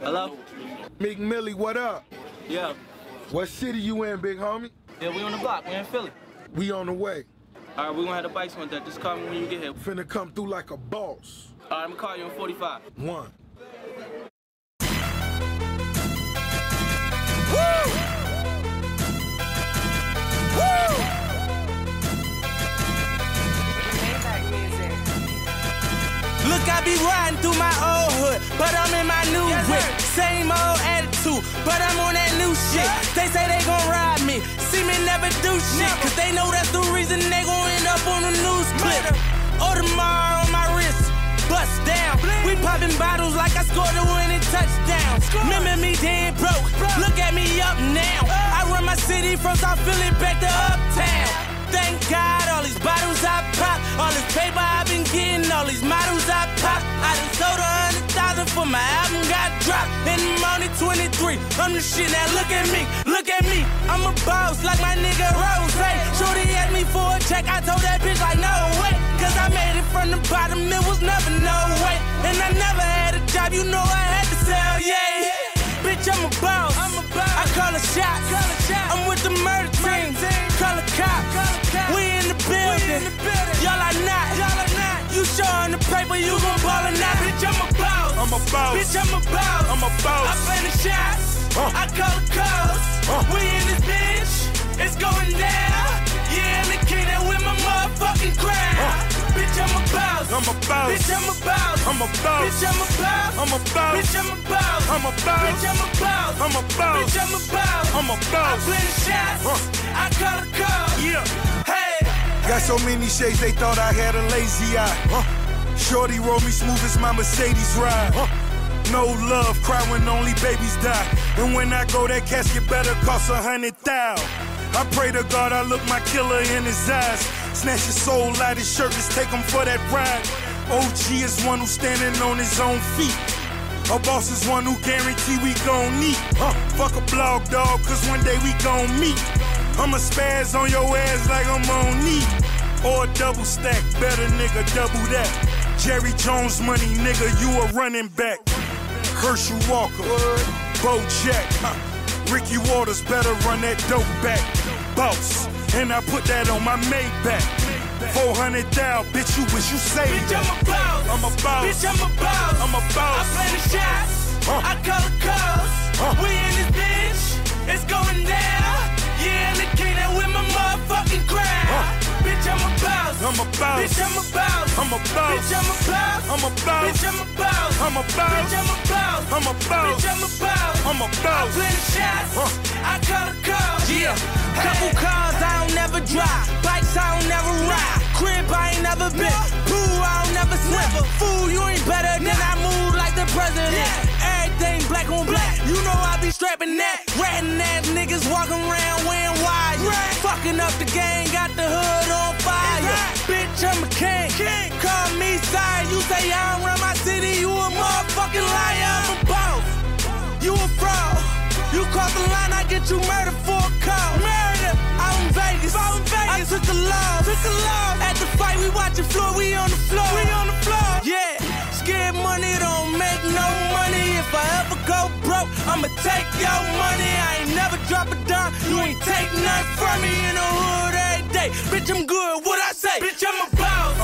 Hello? Meek Millie, what up? Yeah. What city you in, big homie? Yeah, we on the block. We in Philly. We on the way. All right, we gonna have the bikes on deck. Just call me when you get here. Finna come through like a boss. All right, I'm gonna call you in 45. One. Look, I be riding through my old hood, but I'm in my new whip. Same old attitude, but I'm on that new shit. They say they gon' ride me, see me never do shit, cause they know that's the reason they gon' end up on the news clip. Oh, Audemars on my wrist, bust down. We popping bottles like I scored a winning touchdown. Remember me dead broke, look at me up now. I run my city from South Philly back to uptown. Thank God, all these bottles I pop, all this paper I've for my album got dropped. And I'm only 23. I'm the shit now. Look at me, look at me. I'm a boss like my nigga Rose. Shorty asked me for a check, I told that bitch like no way. Cause I made it from the bottom, it was never no way. I'm a boss. Bitch, I'm a boss. I'm a boss. I play the shots. Uh. I call the calls. Uh. We in this bitch. It's going down. Yeah, I'm the king that with my motherfucking crown. Bitch, I'm a boss. I'm a boss. Bitch, I'm a boss. I'm a boss. Bitch, I'm a boss. I'm a boss. Bitch, I'm a boss. I'm a boss. Bitch, I'm a boss. I'm a boss. Bitch, I'm a boss. I'm a I boss. play the shots. Uh. I call the call. Yeah. Hey. Got so many shades they thought I had a lazy eye. Huh. Shorty roll me smooth as my Mercedes ride. Huh. No love, cry when only babies die. And when I go, that casket better cost a hundred thousand. I pray to God I look my killer in his eyes. Snatch his soul out his shirt, just take him for that ride. OG is one who's standing on his own feet. A boss is one who guarantee we gon' meet. Huh. Fuck a blog dog, cause one day we gon' meet. I'ma spaz on your ass like I'm on knee. Or double stack, better nigga, double that. Jerry Jones money, nigga, you a running back. Herschel Walker, Bo Jack, huh. Ricky Waters better run that dope back. Boss, and I put that on my Maybach. 400 down, bitch, you wish you saved Bitch, I'm a boss. I'm a boss. Bitch, I'm a boss. I'm a boss. I play the shots. Uh. I I'm a boss. Bitch, I'm a boss. I'm a boss. Bitch, I'm a boss. I'm a boss. Bitch, I'm a boss. I'm a boss. Bitch, I'm a boss. I'm a boss. Bitch, I'm a boss. I'm a I boss. play the shots. Uh. I call the calls. Yeah. Couple cars I don't never drive. Bikes I don't never ride. Crib I ain't never been. Pool I don't never swim. Fool, you ain't better than I move like the president. Everything black on black. You know I be strapping that. Ratting ass niggas walking around wearing wire. Fucking up the game, got the hood king. Call me sire. You say I don't run my city, you a motherfucking liar. I'm a boss. You a fraud. You cross the line, I get you murdered for a call. Murder. In Vegas. In Vegas. I took a loss. Took a loss. At the fight, we watching floor. We on the floor. We on the floor. Yeah. Scared money don't make no money. If I ever go broke, I'ma take your money. I ain't never drop a dime. You ain't take nothing from me in the hood every day. Bitch, I'm good. What I say? Bitch, I'm a.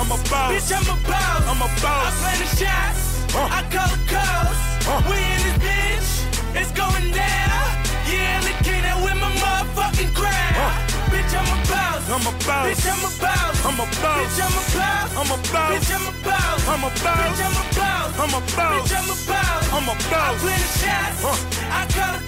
I'm a boss. Bitch, I'm a boss. I'm a I boss. play the shots. Uh. I call the calls. Uh. We in this bitch. It's going down. Yeah, the king that with my motherfucking crown. Uh. Bitch, I'm a boss. I'm a boss. Bitch, I'm a boss. I'm a boss. Bitch, I'm a boss. I'm a boss. Bitch, I'm a boss. I'm a boss. Bitch, I'm a boss. I'm a boss. Bitch, I'm a boss. I'm a I boss. play the shots. Uh. I call the